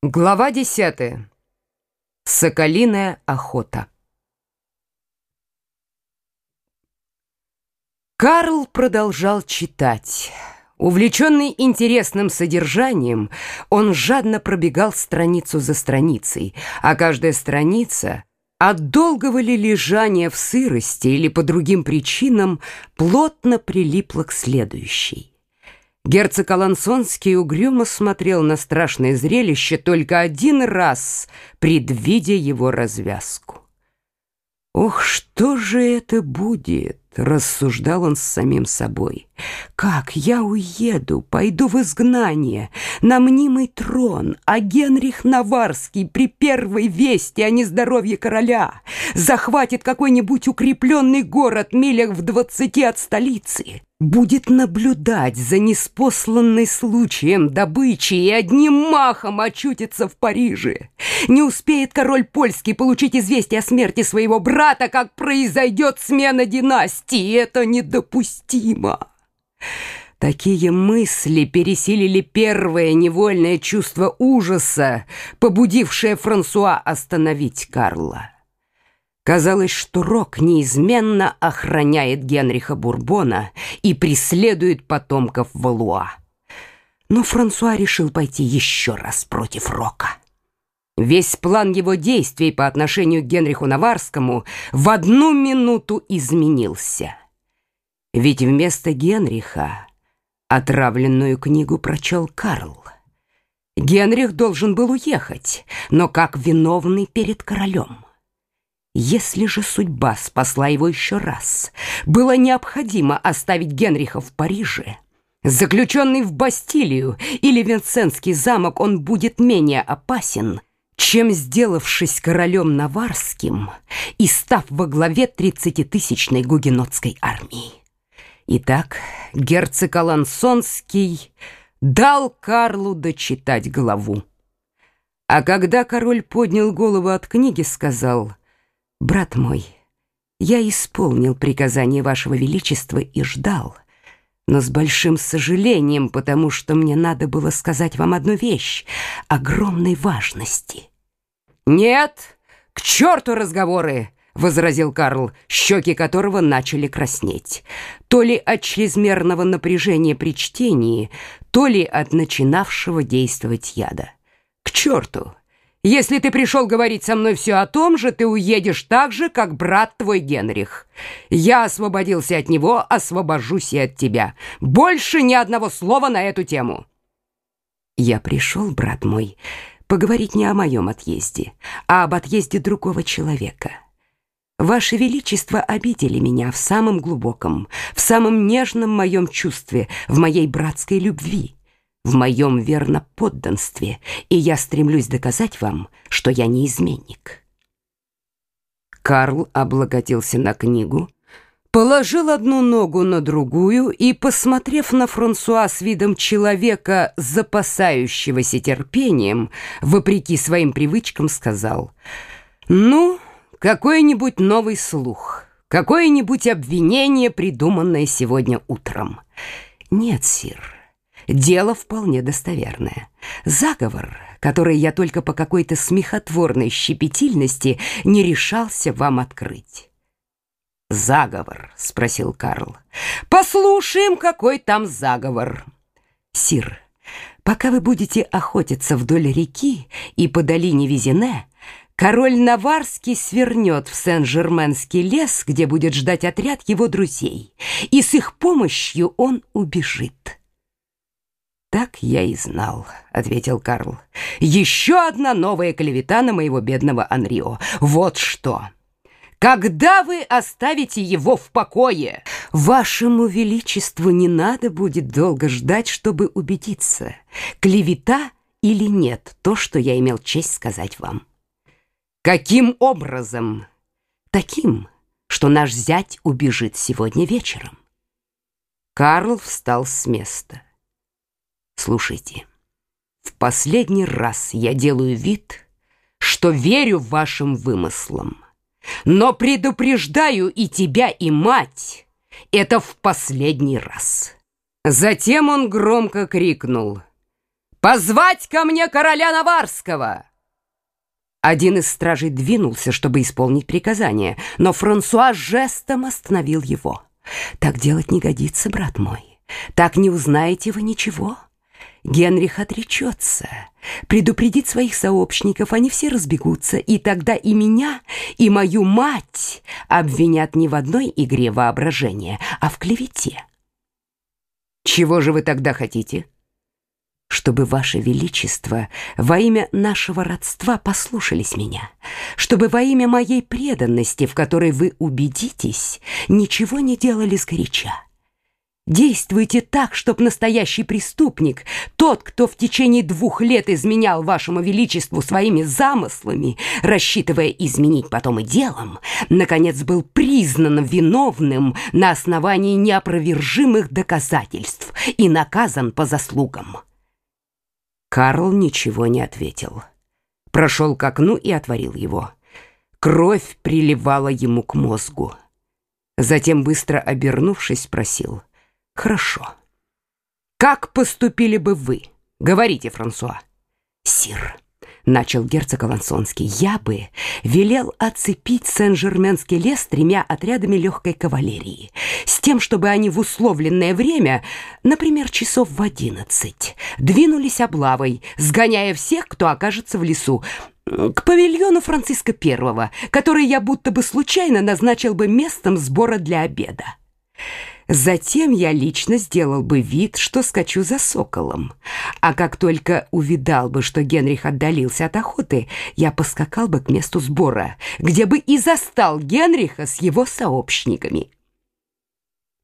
Глава десятая. Соколиная охота. Карл продолжал читать. Увлеченный интересным содержанием, он жадно пробегал страницу за страницей, а каждая страница от долгого ли лежания в сырости или по другим причинам плотно прилипла к следующей. Герцог Алансонский угрюмо смотрел на страшное зрелище только один раз, предвидя его развязку. «Ох, что же это будет?» — рассуждал он с самим собой. «Как я уеду, пойду в изгнание, на мнимый трон, а Генрих Наварский при первой вести о нездоровье короля захватит какой-нибудь укрепленный город милях в двадцати от столицы, будет наблюдать за неспосланной случаем добычей и одним махом очутится в Париже. Не успеет король польский получить известие о смерти своего брата, как произойдет смена династии. Это недопустимо. Такие мысли пересилили первое невольное чувство ужаса, побудившее Франсуа остановить Карла. Казалось, что Рок неизменно охраняет Генриха Бурбона и преследует потомков Валуа. Но Франсуа решил пойти еще раз против Рока. Весь план его действий по отношению к Генриху Наварскому в одну минуту изменился. Ведь вместо Генриха отравленную книгу прочел Карл. Генрих должен был уехать, но как виновный перед королем. Если же судьба спасла его еще раз, было необходимо оставить Генриха в Париже. Заключенный в Бастилию или Винсентский замок, он будет менее опасен, чем сделавшись королем Наварским и став во главе тридцатитысячной гугенотской армии. Итак, герцог Алансонский дал Карлу дочитать главу. А когда король поднял голову от книги, сказал «Брат мой, я исполнил приказание вашего величества и ждал, но с большим сожалением, потому что мне надо было сказать вам одну вещь огромной важности». «Нет, к черту разговоры!» — возразил Карл, щеки которого начали краснеть. То ли от чрезмерного напряжения при чтении, то ли от начинавшего действовать яда. «К черту! Если ты пришел говорить со мной все о том же, ты уедешь так же, как брат твой Генрих. Я освободился от него, освобожусь и от тебя. Больше ни одного слова на эту тему. Я пришел, брат мой, поговорить не о моем отъезде, а об отъезде другого человека. Ваше Величество обидели меня в самом глубоком, в самом нежном моем чувстве, в моей братской любви в моем верноподданстве, и я стремлюсь доказать вам, что я не изменник». Карл облокотился на книгу, положил одну ногу на другую и, посмотрев на Франсуа с видом человека, запасающегося терпением, вопреки своим привычкам, сказал, «Ну, какой-нибудь новый слух, какое-нибудь обвинение, придуманное сегодня утром». «Нет, сир». Дело вполне достоверное. Заговор, который я только по какой-то смехотворной щепетильности не решался вам открыть. «Заговор?» — спросил Карл. «Послушаем, какой там заговор». «Сир, пока вы будете охотиться вдоль реки и по долине Визине, король Наварский свернет в Сен-Жерменский лес, где будет ждать отряд его друзей, и с их помощью он убежит». «Так я и знал», — ответил Карл. «Еще одна новая клевета на моего бедного Анрио. Вот что!» Когда вы оставите его в покое? Вашему величеству не надо будет долго ждать, чтобы убедиться, клевета или нет то, что я имел честь сказать вам. Каким образом? Таким, что наш зять убежит сегодня вечером. Карл встал с места. Слушайте, в последний раз я делаю вид, что верю вашим вымыслам, но предупреждаю и тебя, и мать, это в последний раз. Затем он громко крикнул — «Позвать ко мне короля Наварского!» Один из стражей двинулся, чтобы исполнить приказание, но Франсуа жестом остановил его. «Так делать не годится, брат мой. Так не узнаете вы ничего». Генрих отречется, предупредит своих сообщников, они все разбегутся, и тогда и меня, и мою мать обвинят не в одной игре воображения, а в клевете. Чего же вы тогда хотите? Чтобы, Ваше Величество, во имя нашего родства послушались меня, чтобы во имя моей преданности, в которой вы убедитесь, ничего не делали сгоряча. Действуйте так, чтоб настоящий преступник, тот, кто в течение двух лет изменял вашему величеству своими замыслами, рассчитывая изменить потом и делом, наконец был признан виновным на основании неопровержимых доказательств и наказан по заслугам. Карл ничего не ответил. Прошел к окну и отворил его. Кровь приливала ему к мозгу. Затем, быстро обернувшись, спросил — Хорошо. Как поступили бы вы? Говорите, Франсуа. Сир, начал герцог Алансонский, я бы велел оцепить Сен-Жерменский лес тремя отрядами легкой кавалерии, с тем, чтобы они в условленное время, например, часов в одиннадцать, двинулись облавой, сгоняя всех, кто окажется в лесу, к павильону Франциска I, который я будто бы случайно назначил бы местом сбора для обеда. Затем я лично сделал бы вид, что скачу за соколом. А как только увидал бы, что Генрих отдалился от охоты, я поскакал бы к месту сбора, где бы и застал Генриха с его сообщниками.